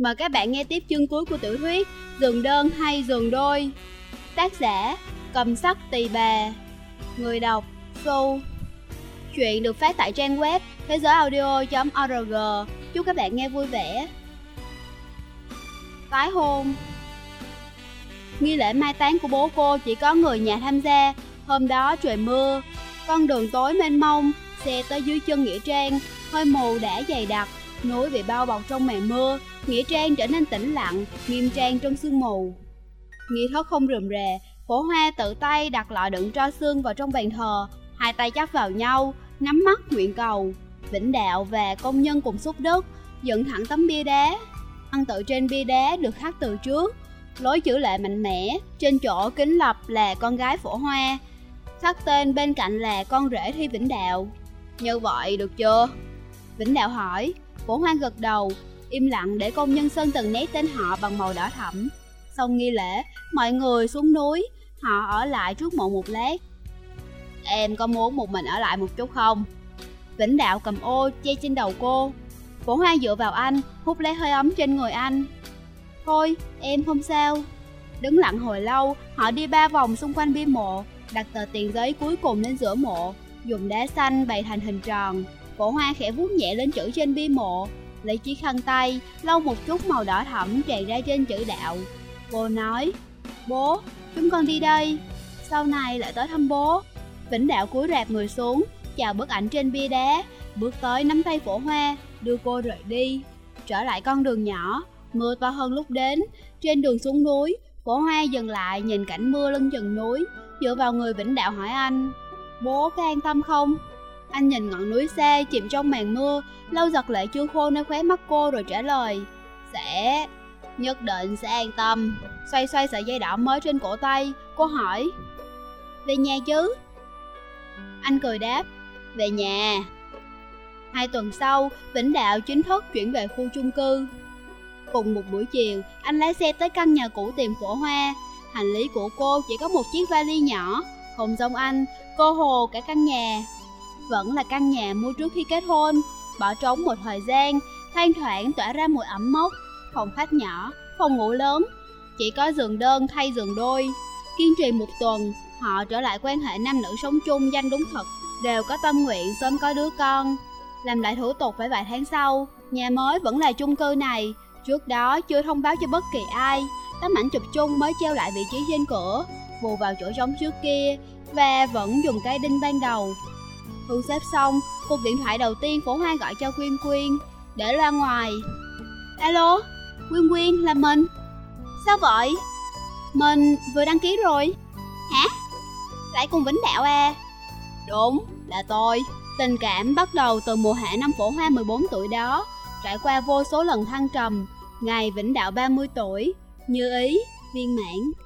Mời các bạn nghe tiếp chương cuối của tiểu thuyết Giường đơn hay giường đôi. Tác giả, Cầm sắc tỳ bà. Người đọc, Su. Chuyện được phát tại trang web thế giới audio.org Chúc các bạn nghe vui vẻ. Tái hôn. Nghi lễ mai táng của bố cô chỉ có người nhà tham gia. Hôm đó trời mưa, Con đường tối mênh mông, Xe tới dưới chân Nghĩa Trang, Hơi mù đã dày đặc. Núi bị bao bọc trong màn mưa Nghĩa Trang trở nên tĩnh lặng, Nghiêm trang trong sương mù. Nghĩa thất không rườm rà Phổ hoa tự tay đặt lọ đựng tro xương vào trong bàn thờ, Hai tay chắp vào nhau, Nhắm mắt nguyện cầu. Vĩnh đạo và công nhân cùng xúc đất Dựng thẳng tấm bia đá. Ăn tự trên bia đá được khắc từ trước. Lối chữ lệ mạnh mẽ, Trên chỗ kính lập là con gái phổ hoa. Khắc tên bên cạnh là con rể thi Vĩnh Đạo. Như vậy được chưa? Vĩnh Đạo hỏi, Phổ Hoang gật đầu, Im lặng để công nhân sơn từng nét tên họ bằng màu đỏ thẫm. Xong nghi lễ, Mọi người xuống núi, Họ ở lại trước mộ một lát. Em có muốn một mình ở lại một chút không? Vĩnh Đạo cầm ô che trên đầu cô. Phổ Hoang dựa vào anh, Hút lấy hơi ấm trên người anh. Thôi, em không sao. Đứng lặng hồi lâu, Họ đi ba vòng xung quanh bia mộ, Đặt tờ tiền giấy cuối cùng lên giữa mộ, Dùng đá xanh bày thành hình tròn cổ hoa khẽ vuốt nhẹ lên chữ trên bia mộ Lấy chiếc khăn tay Lau một chút màu đỏ thẫm tràn ra trên chữ đạo. Cô nói Bố, chúng con đi đây. Sau này lại tới thăm bố. Vĩnh đạo cúi rạp người xuống Chào bức ảnh trên bia đá Bước tới nắm tay phổ hoa Đưa cô rời đi. Trở lại con đường nhỏ Mưa to hơn lúc đến. Trên đường xuống núi Phổ hoa dừng lại nhìn cảnh mưa lưng chừng núi Dựa vào người Vĩnh Đạo hỏi anh Bố có an tâm không? Anh nhìn ngọn núi xa chìm trong màn mưa Lâu giật lệ chưa khô nơi khóe mắt cô rồi trả lời Sẽ... nhất định sẽ an tâm. Xoay xoay sợi dây đỏ mới trên cổ tay Cô hỏi Về nhà chứ? Anh cười đáp Về nhà. Hai tuần sau, Vĩnh Đạo chính thức chuyển về khu chung cư. Cùng một buổi chiều, anh lái xe tới căn nhà cũ tìm phổ hoa. Hành lý của cô chỉ có một chiếc vali nhỏ Không giống anh, cô hồ cả căn nhà. Vẫn là căn nhà mua trước khi kết hôn Bỏ trống một thời gian, thoang thoảng tỏa ra mùi ẩm mốc Phòng khách nhỏ, phòng ngủ lớn Chỉ có giường đơn thay giường đôi. Kiên trì một tuần, họ trở lại quan hệ nam nữ sống chung danh đúng thật Đều có tâm nguyện sớm có đứa con. Làm lại thủ tục phải vài tháng sau Nhà mới vẫn là chung cư này. Trước đó chưa thông báo cho bất kỳ ai Tấm ảnh chụp chung mới treo lại vị trí trên cửa Bù vào chỗ trống trước kia Và vẫn dùng cây đinh ban đầu. Thu xếp xong Cuộc điện thoại đầu tiên phổ hoa gọi cho Quyên Quyên Để ra ngoài. Alo Quyên Quyên là mình. Sao vậy? Mình vừa đăng ký rồi. Hả? Lại cùng Vĩnh Đạo à? Đúng là tôi. Tình cảm bắt đầu từ mùa hạ năm phổ hoa 14 tuổi đó Trải qua vô số lần thăng trầm Ngày Vĩnh Đạo 30 tuổi. Như ý, viên mãn.